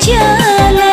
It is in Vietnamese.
cha là